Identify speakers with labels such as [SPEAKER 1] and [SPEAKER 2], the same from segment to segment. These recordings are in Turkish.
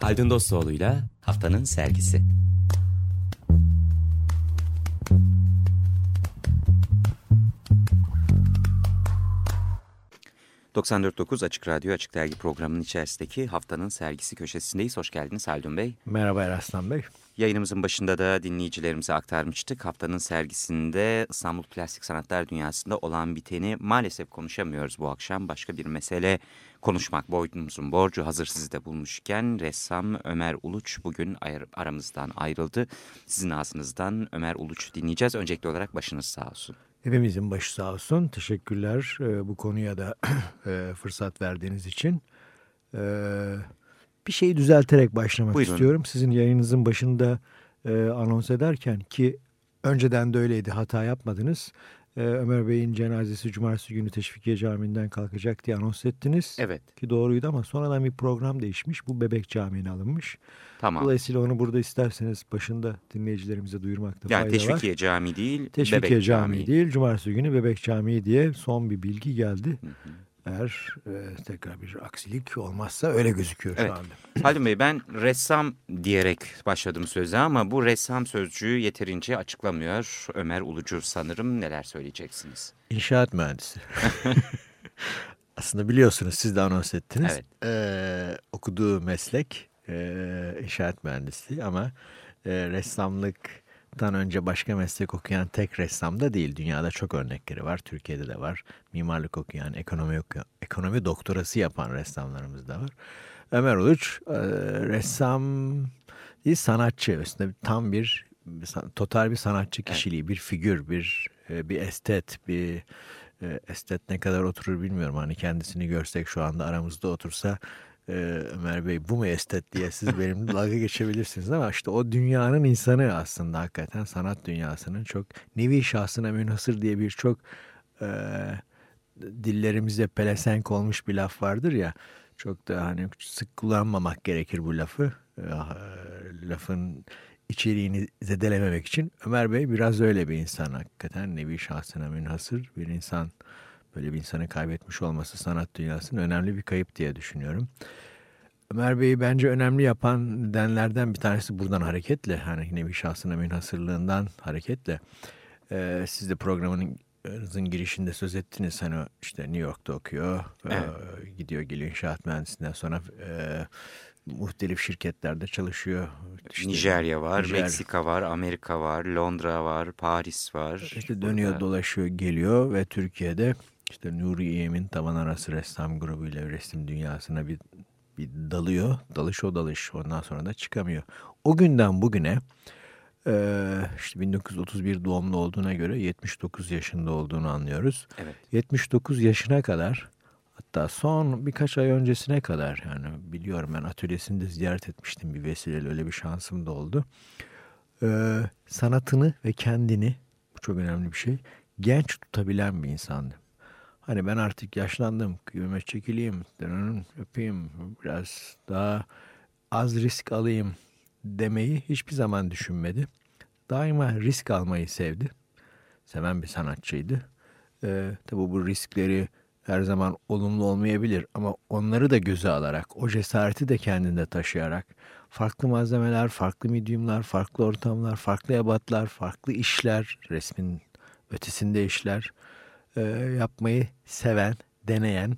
[SPEAKER 1] Haldun Dostoğlu'yla Haftanın Sergisi. 94.9 Açık Radyo Açık Dergi programının içerisindeki haftanın sergisi köşesindeyiz. Hoş geldiniz Haldun Bey.
[SPEAKER 2] Merhaba Eraslan Bey.
[SPEAKER 1] Yayınımızın başında da dinleyicilerimize aktarmıştık. Haftanın sergisinde İstanbul Plastik Sanatlar Dünyası'nda olan biteni maalesef konuşamıyoruz bu akşam. Başka bir mesele konuşmak boynumuzun borcu. Hazır sizi de bulmuşken ressam Ömer Uluç bugün aramızdan ayrıldı. Sizin ağzınızdan Ömer Uluç dinleyeceğiz. Öncelikli olarak başınız sağ olsun.
[SPEAKER 2] Hepimizin başı sağ olsun. Teşekkürler e, bu konuya da e, fırsat verdiğiniz için. E, bir şeyi düzelterek başlamak Buyurun. istiyorum. Sizin yayınınızın başında e, anons ederken ki önceden de öyleydi hata yapmadınız e, Ömer Bey'in cenazesi cumartesi günü Teşvikiye Camii'nden kalkacak diye anons ettiniz.
[SPEAKER 1] Evet.
[SPEAKER 2] Ki doğruydu ama sonradan bir program değişmiş. Bu Bebek Camii'ne alınmış.
[SPEAKER 1] Tamam.
[SPEAKER 2] Dolayısıyla onu burada isterseniz başında dinleyicilerimize duyurmakta
[SPEAKER 1] yani
[SPEAKER 2] fayda var.
[SPEAKER 1] Yani Teşvikiye Camii değil,
[SPEAKER 2] Teşvikiye
[SPEAKER 1] Bebek
[SPEAKER 2] Camii.
[SPEAKER 1] Camii
[SPEAKER 2] değil, cumartesi günü Bebek Camii diye son bir bilgi geldi. Hı hı. Eğer e, tekrar bir aksilik olmazsa öyle gözüküyor
[SPEAKER 1] evet.
[SPEAKER 2] şu anda.
[SPEAKER 1] Halim Bey ben ressam diyerek başladım söze ama bu ressam sözcüğü yeterince açıklamıyor. Ömer Ulucu sanırım neler söyleyeceksiniz?
[SPEAKER 2] İnşaat mühendisi. Aslında biliyorsunuz siz de anons ettiniz.
[SPEAKER 1] Evet.
[SPEAKER 2] Ee, okuduğu meslek e, inşaat mühendisliği ama e, ressamlık tan önce başka meslek okuyan tek ressam da değil. Dünyada çok örnekleri var. Türkiye'de de var. Mimarlık okuyan, ekonomi okuyan, ekonomi doktorası yapan ressamlarımız da var. Ömer Uluç e, ressam değil sanatçı. Aslında tam bir total bir sanatçı kişiliği, bir figür, bir e, bir estet, bir e, estet ne kadar oturur bilmiyorum. Hani kendisini görsek şu anda aramızda otursa Ömer Bey bu mu estet diye siz benim dalga geçebilirsiniz ama işte o dünyanın insanı aslında hakikaten sanat dünyasının çok nevi şahsına münhasır diye bir çok e, dillerimizde pelesenk olmuş bir laf vardır ya çok da hani sık kullanmamak gerekir bu lafı. E, lafın içeriğini zedelememek için Ömer Bey biraz öyle bir insan hakikaten nevi şahsına münhasır bir insan böyle bir insanı kaybetmiş olması sanat dünyasının önemli bir kayıp diye düşünüyorum. Ömer Bey'i bence önemli yapan nedenlerden bir tanesi buradan hareketle hani nevi şahsına münhasırlığından hareketle e, siz de programın girişinde söz ettiniz hani işte New York'ta okuyor evet. e, gidiyor geliyor inşaat mühendisinden sonra e, muhtelif şirketlerde çalışıyor.
[SPEAKER 1] İşte Nijerya var, Nijer... Meksika var, Amerika var, Londra var, Paris var.
[SPEAKER 2] İşte dönüyor Burada... dolaşıyor geliyor ve Türkiye'de işte Nuri İyem'in tavan arası ressam grubuyla resim dünyasına bir, bir dalıyor. Dalış o dalış. Ondan sonra da çıkamıyor. O günden bugüne işte 1931 doğumlu olduğuna göre 79 yaşında olduğunu anlıyoruz.
[SPEAKER 1] Evet.
[SPEAKER 2] 79 yaşına kadar hatta son birkaç ay öncesine kadar yani biliyorum ben atölyesinde ziyaret etmiştim bir vesileyle öyle bir şansım da oldu. Ee, sanatını ve kendini bu çok önemli bir şey genç tutabilen bir insandı. Hani ben artık yaşlandım, kıyıme çekileyim, öpeyim, biraz daha az risk alayım demeyi hiçbir zaman düşünmedi. Daima risk almayı sevdi. Seven bir sanatçıydı. Ee, tabii bu riskleri her zaman olumlu olmayabilir ama onları da göze alarak, o cesareti de kendinde taşıyarak farklı malzemeler, farklı medyumlar, farklı ortamlar, farklı ebatlar, farklı işler, resmin ötesinde işler e, yapmayı seven, deneyen,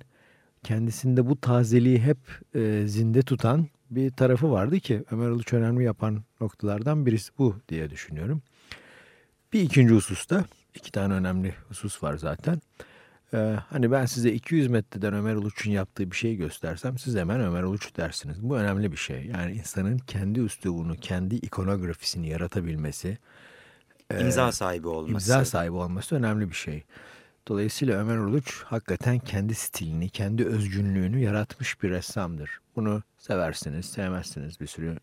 [SPEAKER 2] kendisinde bu tazeliği hep e, zinde tutan bir tarafı vardı ki Ömer Uluç önemli yapan noktalardan birisi bu diye düşünüyorum. Bir ikinci hususta iki tane önemli husus var zaten. Ee, hani ben size 200 metreden Ömer Uluç'un yaptığı bir şeyi göstersem siz hemen Ömer Uluç dersiniz. Bu önemli bir şey. Yani insanın kendi üslubunu, kendi ikonografisini yaratabilmesi.
[SPEAKER 1] İmza sahibi olması.
[SPEAKER 2] İmza sahibi olması önemli bir şey. Dolayısıyla Ömer Uluç hakikaten kendi stilini, kendi özgünlüğünü yaratmış bir ressamdır. Bunu seversiniz, sevmezsiniz bir sürü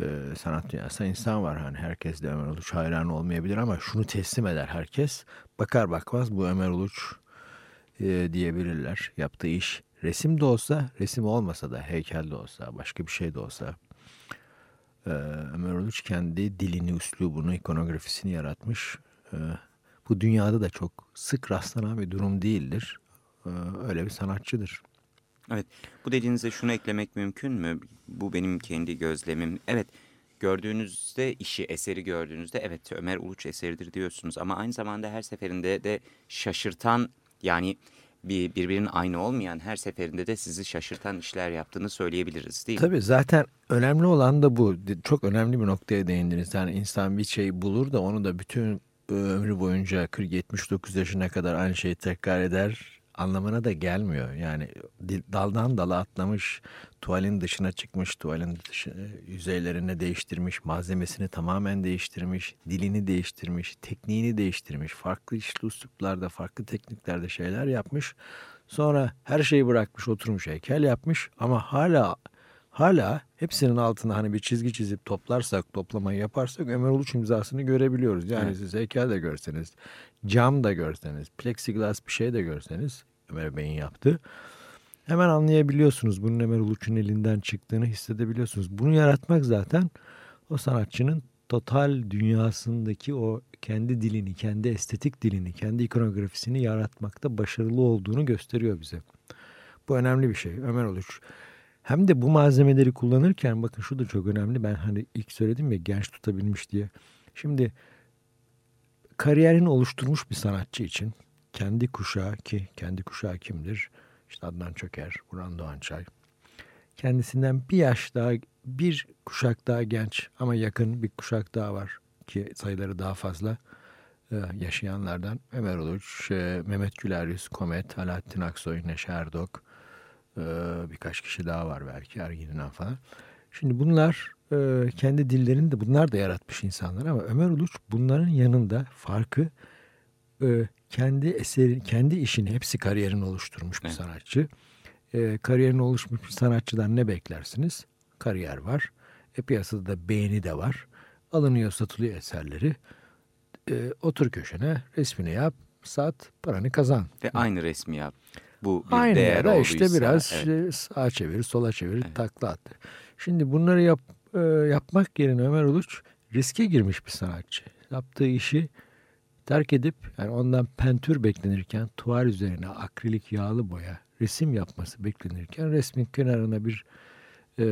[SPEAKER 2] e, sanat dünyasında insan var. Hani herkes de Ömer Uluç hayran olmayabilir ama şunu teslim eder herkes. Bakar bakmaz bu Ömer Uluç e, diyebilirler. Yaptığı iş resim de olsa, resim olmasa da, heykel de olsa, başka bir şey de olsa. E, Ömer Uluç kendi dilini, üslubunu, ikonografisini yaratmış. E, Bu dünyada da çok sık rastlanan bir durum değildir. Ee, öyle bir sanatçıdır.
[SPEAKER 1] Evet bu dediğinize şunu eklemek mümkün mü? Bu benim kendi gözlemim. Evet gördüğünüzde işi eseri gördüğünüzde evet Ömer Uluç eseridir diyorsunuz. Ama aynı zamanda her seferinde de şaşırtan yani bir birbirinin aynı olmayan her seferinde de sizi şaşırtan işler yaptığını söyleyebiliriz değil
[SPEAKER 2] mi? Tabii zaten önemli olan da bu. Çok önemli bir noktaya değindiniz. Yani insan bir şey bulur da onu da bütün ömrü boyunca 40-79 yaşına kadar aynı şeyi tekrar eder anlamına da gelmiyor. Yani daldan dala atlamış, tuvalin dışına çıkmış, tuvalin dışı, yüzeylerini değiştirmiş, malzemesini tamamen değiştirmiş, dilini değiştirmiş, tekniğini değiştirmiş, farklı işli üsluplarda, farklı tekniklerde şeyler yapmış. Sonra her şeyi bırakmış, oturmuş heykel yapmış ama hala hala hepsinin altına hani bir çizgi çizip toplarsak, toplamayı yaparsak Ömer Uluç imzasını görebiliyoruz. Yani evet. siz heykel de görseniz, cam da görseniz, plexiglas bir şey de görseniz Ömer Bey'in yaptığı. Hemen anlayabiliyorsunuz bunun Ömer Uluç'un elinden çıktığını hissedebiliyorsunuz. Bunu yaratmak zaten o sanatçının total dünyasındaki o kendi dilini, kendi estetik dilini, kendi ikonografisini yaratmakta başarılı olduğunu gösteriyor bize. Bu önemli bir şey. Ömer Uluç hem de bu malzemeleri kullanırken bakın şu da çok önemli. Ben hani ilk söyledim ya genç tutabilmiş diye. Şimdi kariyerini oluşturmuş bir sanatçı için kendi kuşağı ki kendi kuşağı kimdir? İşte Adnan Çöker, Burhan Doğançay. Kendisinden bir yaş daha, bir kuşak daha genç ama yakın bir kuşak daha var ki sayıları daha fazla e, yaşayanlardan. Ömer Uluç, e, Mehmet Güler Komet, Alaaddin Aksoy, Neşe Erdok, e, birkaç kişi daha var belki Ergin'den falan. Şimdi bunlar e, kendi dillerini de bunlar da yaratmış insanlar ama Ömer Uluç bunların yanında farkı e, kendi eseri, kendi işini hepsi kariyerini oluşturmuş bir evet. sanatçı. E, kariyerini oluşmuş bir sanatçıdan ne beklersiniz? Kariyer var. E, piyasada da beğeni de var. Alınıyor satılıyor eserleri. E, otur köşene resmini yap, sat, paranı kazan.
[SPEAKER 1] Ve aynı resmi yap bu bir Aynı değer ya
[SPEAKER 2] işte biraz evet. sağa çevir, sola çevir, evet. takla attı. Şimdi bunları yap, e, yapmak yerine Ömer Uluç riske girmiş bir sanatçı. Yaptığı işi terk edip yani ondan pentür beklenirken tuval üzerine akrilik yağlı boya resim yapması beklenirken resmin kenarına bir e,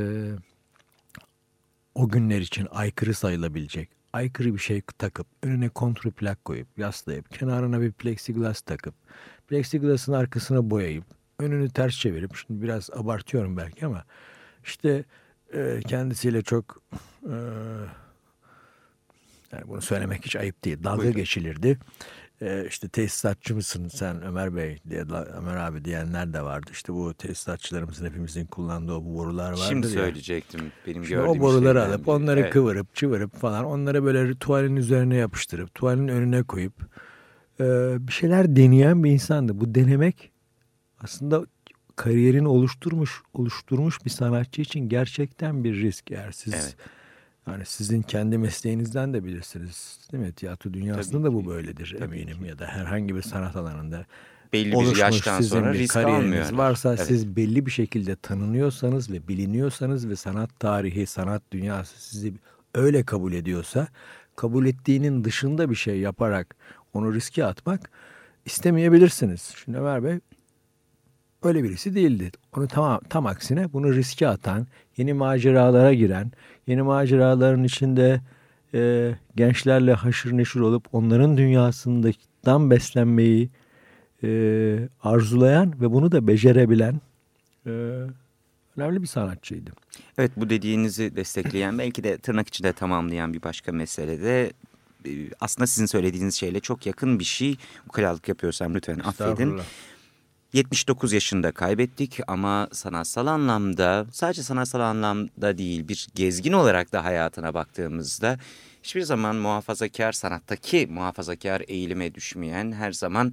[SPEAKER 2] o günler için aykırı sayılabilecek aykırı bir şey takıp önüne kontrplak koyup yaslayıp kenarına bir plexiglas takıp plexiglasın arkasına boyayıp önünü ters çevirip şimdi biraz abartıyorum belki ama işte e, kendisiyle çok e, yani bunu söylemek hiç ayıp değil. Dalga Buyurun. geçilirdi. Ee, işte tesisatçı mısın sen Ömer Bey diye Ömer abi diyenler de vardı. İşte bu tesisatçılarımızın hepimizin kullandığı o borular vardı
[SPEAKER 1] Şimdi
[SPEAKER 2] ya.
[SPEAKER 1] söyleyecektim benim Şimdi gördüğüm O
[SPEAKER 2] boruları alıp onları evet. kıvırıp çıvırıp falan onları böyle tuvalin üzerine yapıştırıp tuvalin önüne koyup e, bir şeyler deneyen bir insandı. Bu denemek aslında kariyerini oluşturmuş oluşturmuş bir sanatçı için gerçekten bir risk eğer siz evet yani sizin kendi mesleğinizden de bilirsiniz değil mi? Tiyatro dünyasında da bu böyledir Tabii eminim ki. ya da herhangi bir sanat alanında.
[SPEAKER 1] Belli bir yaştan sonra risk almıyor.
[SPEAKER 2] varsa evet. siz belli bir şekilde tanınıyorsanız ve biliniyorsanız ve sanat tarihi, sanat dünyası sizi öyle kabul ediyorsa kabul ettiğinin dışında bir şey yaparak onu riske atmak istemeyebilirsiniz. Şimdi Ömer Bey öyle birisi değildi. Onu tam, tam aksine bunu riske atan, yeni maceralara giren, yeni maceraların içinde e, gençlerle haşır neşir olup onların dünyasından beslenmeyi e, arzulayan ve bunu da becerebilen e, önemli bir sanatçıydı.
[SPEAKER 1] Evet bu dediğinizi destekleyen belki de tırnak içinde tamamlayan bir başka mesele de e, aslında sizin söylediğiniz şeyle çok yakın bir şey. Ukalalık yapıyorsam lütfen affedin. 79 yaşında kaybettik ama sanatsal anlamda sadece sanatsal anlamda değil bir gezgin olarak da hayatına baktığımızda hiçbir zaman muhafazakar sanattaki muhafazakar eğilime düşmeyen her zaman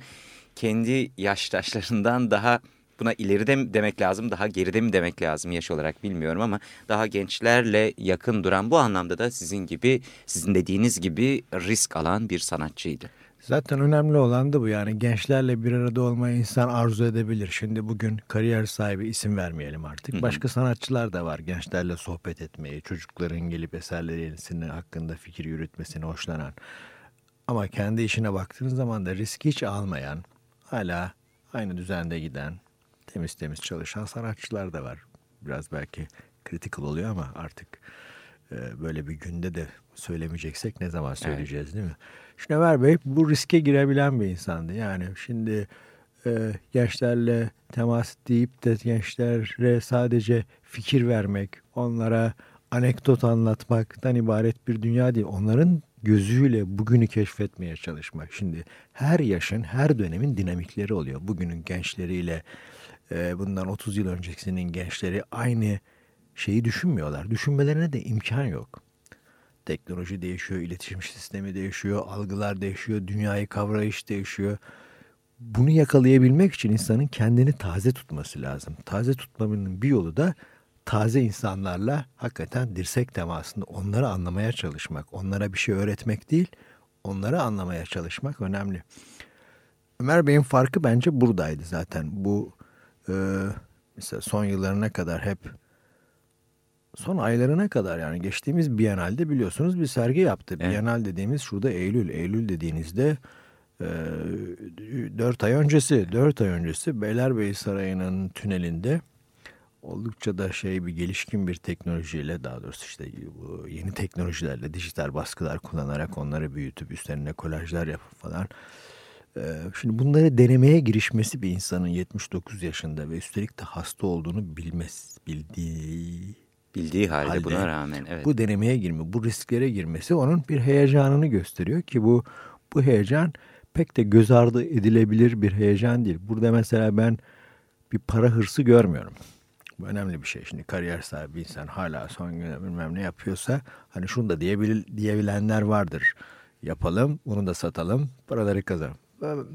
[SPEAKER 1] kendi yaştaşlarından daha buna ileride mi demek lazım daha geride mi demek lazım yaş olarak bilmiyorum ama daha gençlerle yakın duran bu anlamda da sizin gibi sizin dediğiniz gibi risk alan bir sanatçıydı.
[SPEAKER 2] Zaten önemli olan da bu yani gençlerle bir arada olmayı insan arzu edebilir. Şimdi bugün kariyer sahibi isim vermeyelim artık. Başka sanatçılar da var gençlerle sohbet etmeyi, çocukların gelip eserlerini hakkında fikir yürütmesini hoşlanan. Ama kendi işine baktığınız zaman da riski hiç almayan, hala aynı düzende giden, temiz temiz çalışan sanatçılar da var. Biraz belki critical oluyor ama artık böyle bir günde de söylemeyeceksek ne zaman söyleyeceğiz evet. değil mi? Ömer Bey bu riske girebilen bir insandı. Yani şimdi e, gençlerle temas deyip de gençlere sadece fikir vermek, onlara anekdot anlatmaktan ibaret bir dünya değil. Onların gözüyle bugünü keşfetmeye çalışmak. Şimdi her yaşın, her dönemin dinamikleri oluyor. Bugünün gençleriyle e, bundan 30 yıl öncesinin gençleri aynı şeyi düşünmüyorlar. Düşünmelerine de imkan yok. Teknoloji değişiyor, iletişim sistemi değişiyor, algılar değişiyor, dünyayı kavrayış değişiyor. Bunu yakalayabilmek için insanın kendini taze tutması lazım. Taze tutmanın bir yolu da taze insanlarla hakikaten dirsek temasında onları anlamaya çalışmak. Onlara bir şey öğretmek değil, onları anlamaya çalışmak önemli. Ömer Bey'in farkı bence buradaydı zaten. Bu e, mesela son yıllarına kadar hep son aylarına kadar yani geçtiğimiz Biennale'de biliyorsunuz bir sergi yaptı. Evet. Biennale dediğimiz şurada Eylül. Eylül dediğinizde e, 4 ay öncesi, 4 ay öncesi Beylerbeyi Sarayı'nın tünelinde oldukça da şey bir gelişkin bir teknolojiyle daha doğrusu işte bu yeni teknolojilerle dijital baskılar kullanarak onları büyütüp üstlerine kolajlar yapıp falan. Ee, şimdi bunları denemeye girişmesi bir insanın 79 yaşında ve üstelik de hasta olduğunu bilmez, bildiği
[SPEAKER 1] bildiği halde, halde buna rağmen evet.
[SPEAKER 2] Bu denemeye girme, bu risklere girmesi onun bir heyecanını gösteriyor ki bu bu heyecan pek de göz ardı edilebilir bir heyecan değil. Burada mesela ben bir para hırsı görmüyorum. Bu önemli bir şey. Şimdi kariyer sahibi insan hala son güne bilmem ne yapıyorsa hani şunu da diyebil, diyebilenler vardır. Yapalım, bunu da satalım, paraları kazanalım.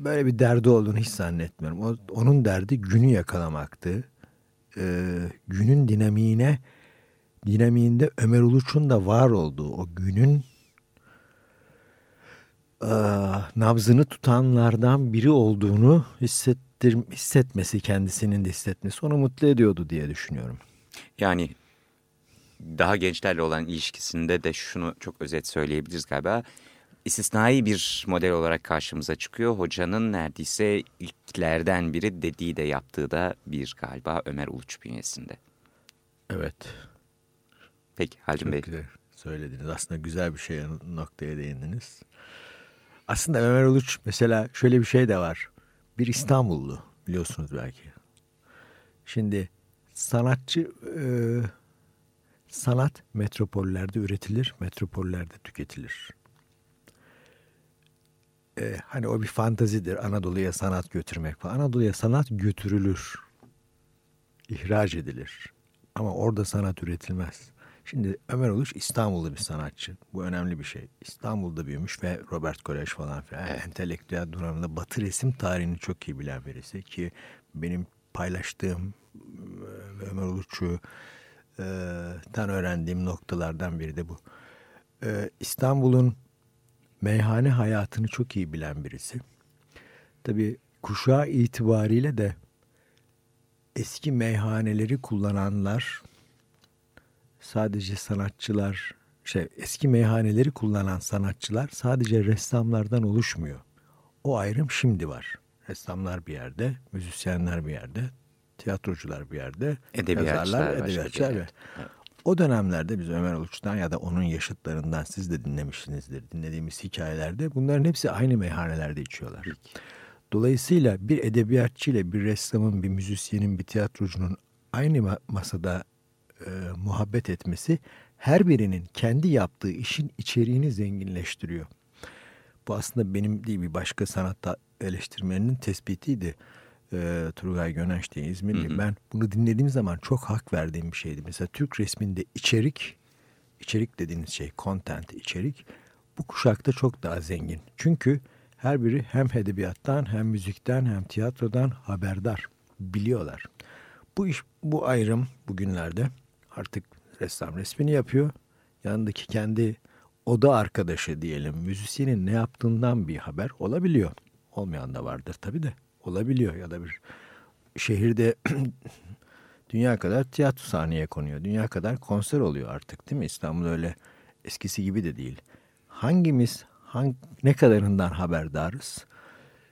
[SPEAKER 2] Böyle bir derdi olduğunu hiç zannetmiyorum. O, onun derdi günü yakalamaktı. Ee, günün dinamiğine, dinamiğinde Ömer Uluç'un da var olduğu o günün e, nabzını tutanlardan biri olduğunu hisset hissettir, hissetmesi kendisinin de hissetmesi onu mutlu ediyordu diye düşünüyorum.
[SPEAKER 1] Yani daha gençlerle olan ilişkisinde de şunu çok özet söyleyebiliriz galiba. İstisnai bir model olarak karşımıza çıkıyor. Hocanın neredeyse ilklerden biri dediği de yaptığı da bir galiba Ömer Uluç bünyesinde.
[SPEAKER 2] Evet.
[SPEAKER 1] Peki Halim Bey.
[SPEAKER 2] Güzel söylediniz. Aslında güzel bir şey noktaya değindiniz. Aslında Ömer Uluç mesela şöyle bir şey de var bir İstanbullu biliyorsunuz belki. Şimdi sanatçı e, sanat metropollerde üretilir, metropollerde tüketilir. E, hani o bir fantazidir Anadolu'ya sanat götürmek falan. Anadolu'ya sanat götürülür, ihraç edilir. Ama orada sanat üretilmez. Şimdi Ömer Uluç İstanbul'da bir sanatçı. Bu önemli bir şey. İstanbul'da büyümüş ve Robert Kolej falan filan. Evet. Entelektüel durumunda Batı resim tarihini çok iyi bilen birisi ki benim paylaştığım ve Ömer Uluç'u e, öğrendiğim noktalardan biri de bu. E, İstanbul'un meyhane hayatını çok iyi bilen birisi. Tabii kuşağı itibariyle de eski meyhaneleri kullananlar sadece sanatçılar, şey eski meyhaneleri kullanan sanatçılar sadece ressamlardan oluşmuyor. O ayrım şimdi var. Ressamlar bir yerde, müzisyenler bir yerde, tiyatrocular bir yerde, yazarlar, edebiyatçılar yerde. Evet. O dönemlerde biz Ömer Uluç'tan ya da onun yaşıtlarından siz de dinlemişsinizdir. Dinlediğimiz hikayelerde bunların hepsi aynı meyhanelerde içiyorlar. Dolayısıyla bir edebiyatçı ile bir ressamın, bir müzisyenin, bir tiyatrocunun aynı masada e, muhabbet etmesi her birinin kendi yaptığı işin içeriğini zenginleştiriyor. Bu aslında benim değil bir başka sanatta eleştirmenin tespitiydi. E, Turgay Gönenç diye İzmirli. Hı hı. Ben bunu dinlediğim zaman çok hak verdiğim bir şeydi. Mesela Türk resminde içerik, içerik dediğiniz şey content, içerik bu kuşakta çok daha zengin. Çünkü her biri hem edebiyattan hem müzikten hem tiyatrodan haberdar. Biliyorlar. Bu iş, bu ayrım bugünlerde artık ressam resmini yapıyor. Yanındaki kendi oda arkadaşı diyelim müzisyenin ne yaptığından bir haber olabiliyor. Olmayan da vardır tabii de olabiliyor ya da bir şehirde dünya kadar tiyatro sahneye konuyor. Dünya kadar konser oluyor artık değil mi? İstanbul öyle eskisi gibi de değil. Hangimiz hangi, ne kadarından haberdarız?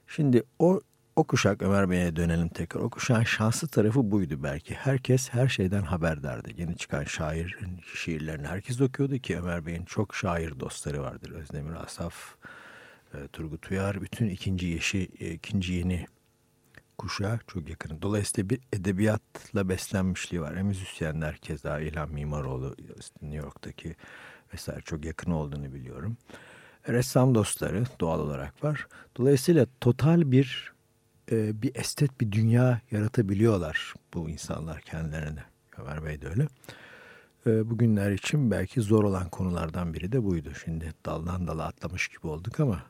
[SPEAKER 2] Şimdi o o kuşak Ömer Bey'e dönelim tekrar. O kuşağın şanslı tarafı buydu belki. Herkes her şeyden haberdardı. Yeni çıkan şairin şiirlerini herkes okuyordu ki Ömer Bey'in çok şair dostları vardır. Özdemir Asaf, e, Turgut Uyar, bütün ikinci yeşi, e, ikinci yeni kuşağı çok yakın. Dolayısıyla bir edebiyatla beslenmişliği var. Hem müzisyenler keza İlhan Mimaroğlu New York'taki vesaire çok yakın olduğunu biliyorum. Ressam dostları doğal olarak var. Dolayısıyla total bir e, bir estet bir dünya yaratabiliyorlar bu insanlar kendilerine. Ömer Bey de öyle. E, bugünler için belki zor olan konulardan biri de buydu. Şimdi daldan dala atlamış gibi olduk ama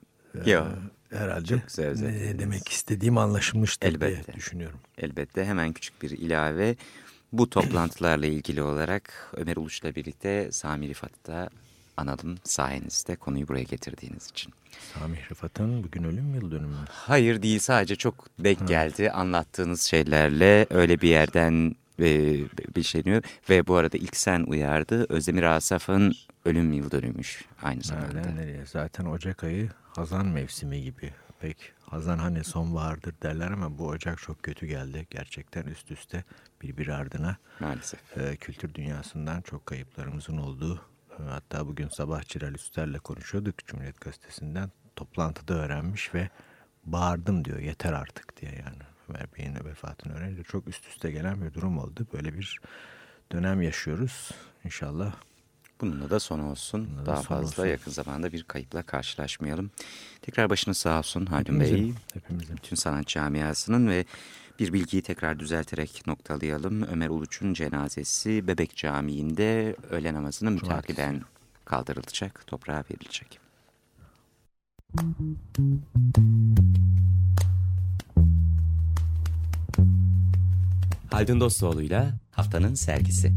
[SPEAKER 1] e, Yo,
[SPEAKER 2] herhalde ne demek istediğim anlaşılmıştır
[SPEAKER 1] Elbette.
[SPEAKER 2] diye düşünüyorum.
[SPEAKER 1] Elbette hemen küçük bir ilave. Bu toplantılarla ilgili olarak Ömer Uluç'la birlikte Sami Rıfat'ı da analım sayenizde konuyu buraya getirdiğiniz için.
[SPEAKER 2] Sami Rıfat'ın bugün ölüm yıl dönümü
[SPEAKER 1] Hayır değil sadece çok denk geldi anlattığınız şeylerle öyle bir yerden e, bir şey diyor. Ve bu arada ilk sen uyardı Özdemir Asaf'ın ölüm yıl dönümüş aynı zamanda.
[SPEAKER 2] Nereden nereye? Zaten Ocak ayı hazan mevsimi gibi. Pek hazan hani sonbahardır derler ama bu Ocak çok kötü geldi. Gerçekten üst üste birbiri ardına.
[SPEAKER 1] Maalesef.
[SPEAKER 2] E, kültür dünyasından çok kayıplarımızın olduğu Hatta bugün sabah Ciral Üster'le konuşuyorduk Cumhuriyet Gazetesi'nden. Toplantıda öğrenmiş ve bağırdım diyor yeter artık diye yani. Ömer Bey'in vefatını öğrenince çok üst üste gelen bir durum oldu. Böyle bir dönem yaşıyoruz. İnşallah
[SPEAKER 1] Bununla da son olsun. Bununla Daha fazla olsun. yakın zamanda bir kayıpla karşılaşmayalım. Tekrar başınız sağ olsun Haldun Bey.
[SPEAKER 2] Hepimizin.
[SPEAKER 1] Bütün sanat camiasının ve bir bilgiyi tekrar düzelterek noktalayalım. Ömer Uluç'un cenazesi Bebek Camii'nde öğle namazını mütakiben kaldırılacak, toprağa verilecek. Haldun Dostoğlu'yla Haftanın Sergisi.